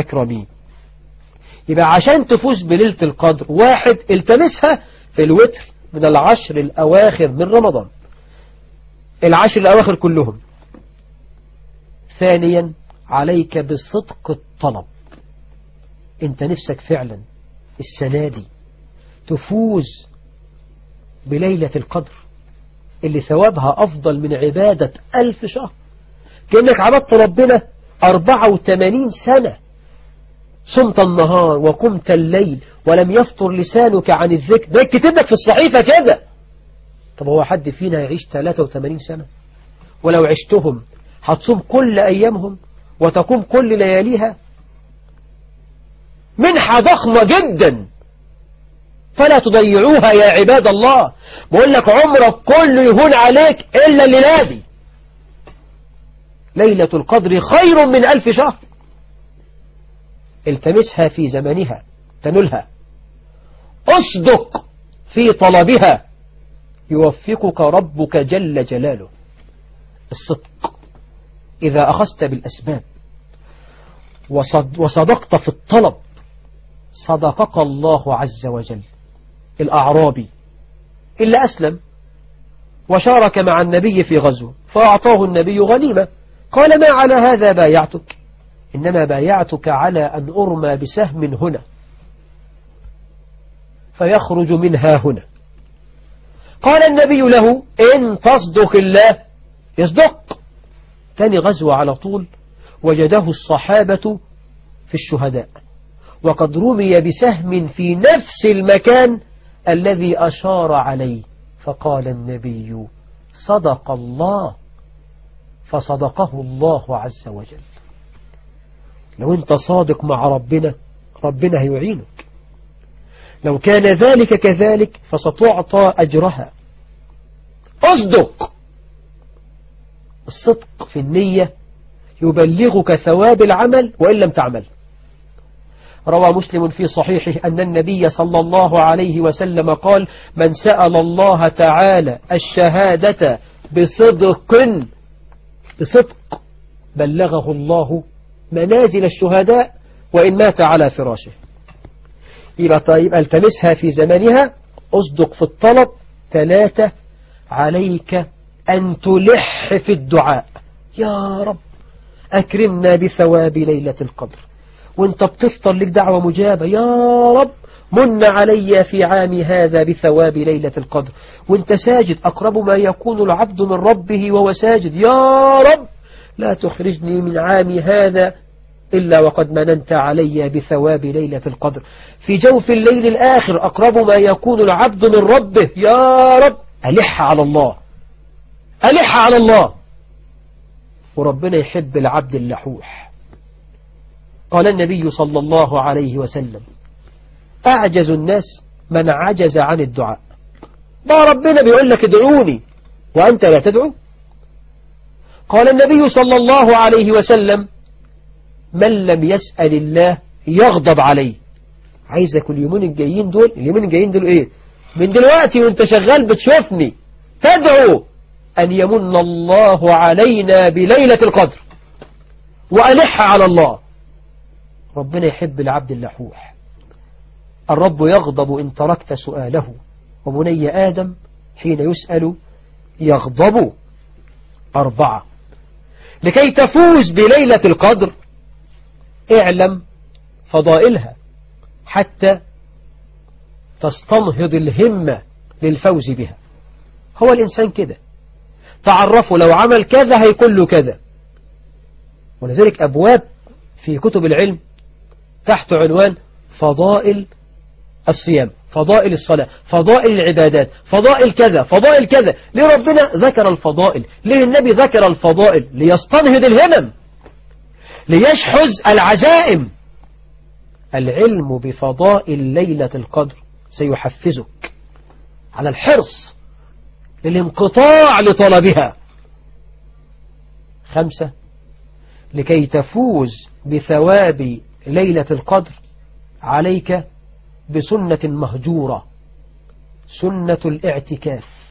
الأكرمين يبقى عشان تفوز بليلة القدر واحد التمسها في الوتر من العشر الأواخر من رمضان. العشر الأواخر كلهم. ثانيا عليك بصدق الطلب. أنت نفسك فعلا السنة دي تفوز بليلة القدر اللي ثوابها أفضل من عبادة ألف شهر. كأنك عبدت ربنا 84 سنة. صمت النهار وقمت الليل ولم يفطر لسانك عن الذكر. ده كتب لك في الصحيفة كده. طب هو حد فينا يعيش 83 سنة؟ ولو عشتهم هتصوم كل أيامهم وتقوم كل لياليها؟ منحة ضخمة جدا. فلا تضيعوها يا عباد الله. بقول لك عمرك كله يهون عليك إلا الليلة دي. ليلة القدر خير من ألف شهر. التمسها في زمنها تنلها. أصدق في طلبها. يوفقك ربك جل جلاله. الصدق. إذا أخذت بالأسباب. وصد وصدقت في الطلب. صدقك الله عز وجل. الأعرابي. إلا أسلم. وشارك مع النبي في غزو. فأعطاه النبي غنيمة. قال ما على هذا بايعتك؟ إنما بايعتك على أن أرمى بسهم هنا فيخرج منها هنا. قال النبي له إن تصدق الله يصدق. ثاني غزوة على طول وجده الصحابة في الشهداء. وقد رمي بسهم في نفس المكان الذي أشار عليه. فقال النبي صدق الله فصدقه الله عز وجل. لو انت صادق مع ربنا ربنا هيعينك. لو كان ذلك كذلك فستعطى أجرها. أصدق. الصدق في النية يبلغك ثواب العمل وإن لم تعمل. روى مسلم في صحيحه أن النبي صلى الله عليه وسلم قال من سأل الله تعالى الشهادة بصدق بصدق بلغه الله منازل الشهداء وإن مات على فراشه. يبقى طيب ألتمسها في زمنها أصدق في الطلب ثلاثة عليك أن تلح في الدعاء. يا رب أكرمنا بثواب ليلة القدر. وأنت بتفطر لك دعوة مجابة. يا رب من علي في عام هذا بثواب ليلة القدر. وأنت ساجد أقرب ما يكون العبد من ربه وهو ساجد. يا رب لا تخرجني من عام هذا إلا وقد مننت علي بثواب ليلة القدر. في جوف الليل الآخر أقرب ما يكون العبد من ربه. يا رب ألح على الله. ألح على الله. وربنا يحب العبد اللحوح. قال النبي صلى الله عليه وسلم أعجز الناس من عجز عن الدعاء. ما ربنا بيقول لك ادعوني وأنت لا تدعو؟ قال النبي صلى الله عليه وسلم من لم يسأل الله يغضب عليه. عايزك اليومين الجايين دول؟ اليومين الجايين دول إيه؟ من دلوقتي وأنت شغال بتشوفني تدعو أن يمن الله علينا بليلة القدر وألح على الله. ربنا يحب العبد اللحوح. الرب يغضب إن تركت سؤاله. وبني آدم حين يسأل يغضب أربعة. لكي تفوز بليلة القدر اعلم فضائلها حتى تستنهض الهمة للفوز بها. هو الإنسان كده. تعرفوا لو عمل كذا هيكون له كذا. ولذلك أبواب في كتب العلم تحت عنوان فضائل الصيام. فضائل الصلاة فضائل العبادات فضائل كذا فضائل كذا. ليه ربنا ذكر الفضائل؟ ليه النبي ذكر الفضائل؟ ليستنهض الهمم ليشحذ العزائم. العلم بفضائل ليلة القدر سيحفزك على الحرص للانقطاع لطلبها. خمسة لكي تفوز بثواب ليلة القدر عليك بسنة مهجورة. سنة الاعتكاف.